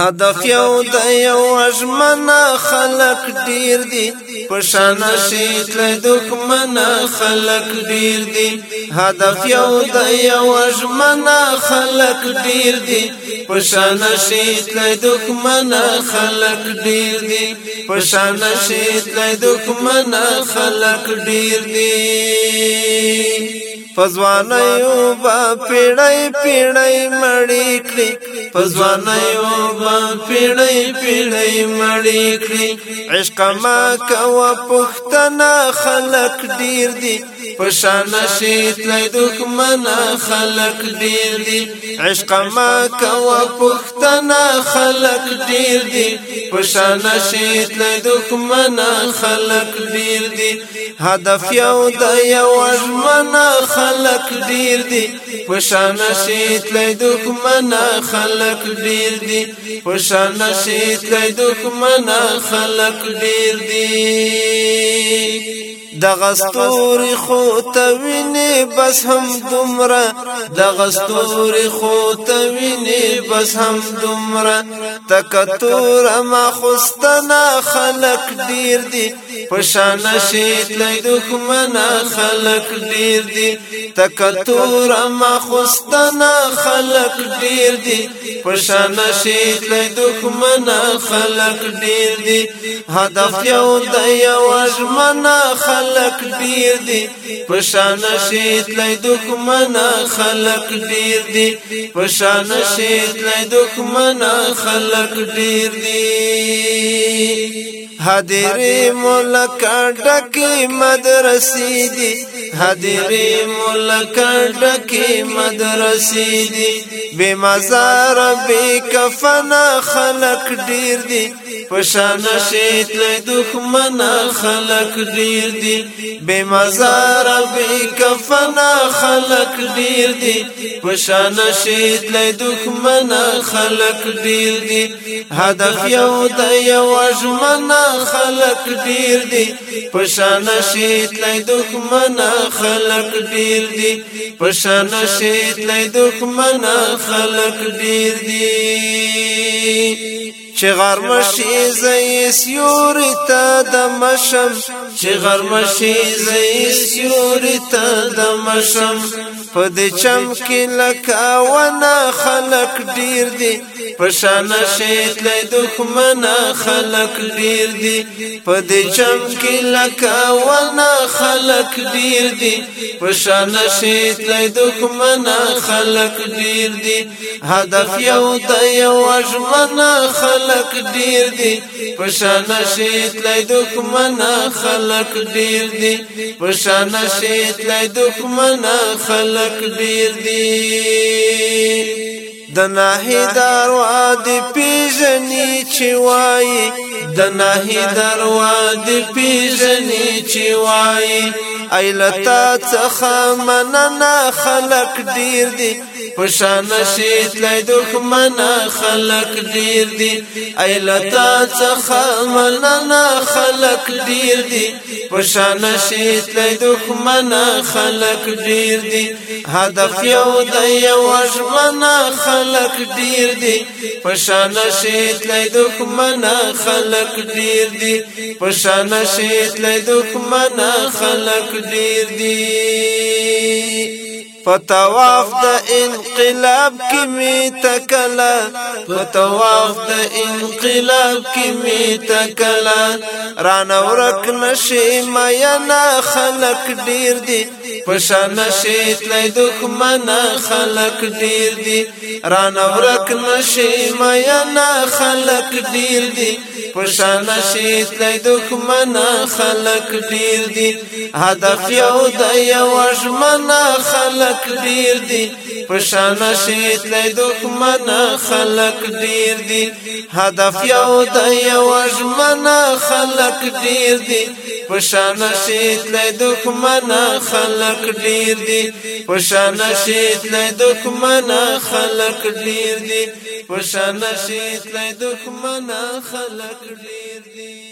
هدف یو د یو اجمن خلق ډیر دي پشان شیت له دښمن خلق ډیر دي هدف یو د یو اجمن خلق ډیر دي پشان شیت له دښمن خلق ډیر دي پشان شیت له دښمن خلق ډیر دي فزوانه یو با پیړی پیړی مړی کړی پزوانیو با پیړی پیړی مړی کړی عشق ما کوا پختنا خلق ډیر دی پشان شیت لای دښمنا خلق ډیر دی عشق ما کوا پختنا خلق ډیر دی پشان شیت لای دښمنا خلق ډیر دی هدف یو د یو ژمنا خلق ډیر دی پشان شیت لای دښمنا خلق خلق ډیر دي پښان شي تل دښمنان خلق ډیر دي د غستوري خو توینه بس هم دومره د غستوري خو توینه بس هم دومره تکتور ما خستنا خلق ډیر دي پشان شیت لای دښمنا خلق ډیر دي تکتور ما خستنا خلق ډیر دي پشان شیت لای دښمنا خلق ډیر دي هدف یو د یو اجمنا خلق خلق ډیر دي پشان شیت لای دښمن خلق ډیر دي پشان شیت لای دښمن خلق ډیر دي حاضری ملک ډکی مدرسې دي حاضری ملک ډکی مدرسې دي بے مزار بے کفن خلق ډیر دي پشان شیت له دښمن خلق ډیر دي بے مزار بے کفن خلق ډیر دي پشان شیت له دښمن خلق ډیر دي هدف یو د یو ژمن خلق ډیر دي پشان شیت له دښمن خلق ډیر دي پشان شیت له دښمن خلق ډیر دي چې غرمشي زئی سیوري ته د مشم چې غرمشي زئی سیوري ته د مشم په د چم کې لکه ونه خلق ډیر دي په شان شهید لې دښمنه خلق ډیر دي په د چم کې لکه ونه خلق ډیر دي په شان شهید لې دښمنه خلق ډیر دي هدف یو د یو اجمنه خلق ډیر دي په شان شهید لې دښمنه خلق ډیر دي په شان شهید لې دښمنه خلق تقدیر دی د ناهیدار وادي پیژنې چې وای د نهي دروازه پیژنې چې وای ایلتا څخه مننه خلق ډیر دي پشان شیت لای دښمن خلق ډیر دي ایلتا څخه مننه خلق ډیر دي پشان شیت لای دښمن خلق ډیر دي هدف یو د یو ژوند خلق ډیر دي پشان شیت لای دښمن خلق خلق ډیر دي پشان شهید لې دښمن خلق ډیر دي فتواف د انقلاب کې می تکلا فتواف د انقلاب کې می تکلا رانه ورک نشي مې نه خلق ډیر دي پشان شیت لای دښمن خلق ډیر دي ران ورک نشي میا نه خلق ډیر دي پشان شیت لای دښمن خلق ډیر دي هدف یو د یو ژمن خلق ډیر دي پشان شیت لای دښمن خلق ډیر دي هدف یو د یو ژمن خلق ډیر دي پشان شیت له دښمن خلق ډیر دي پشان شیت له دښمن خلق ډیر دي پشان شیت له دښمن خلق ډیر دي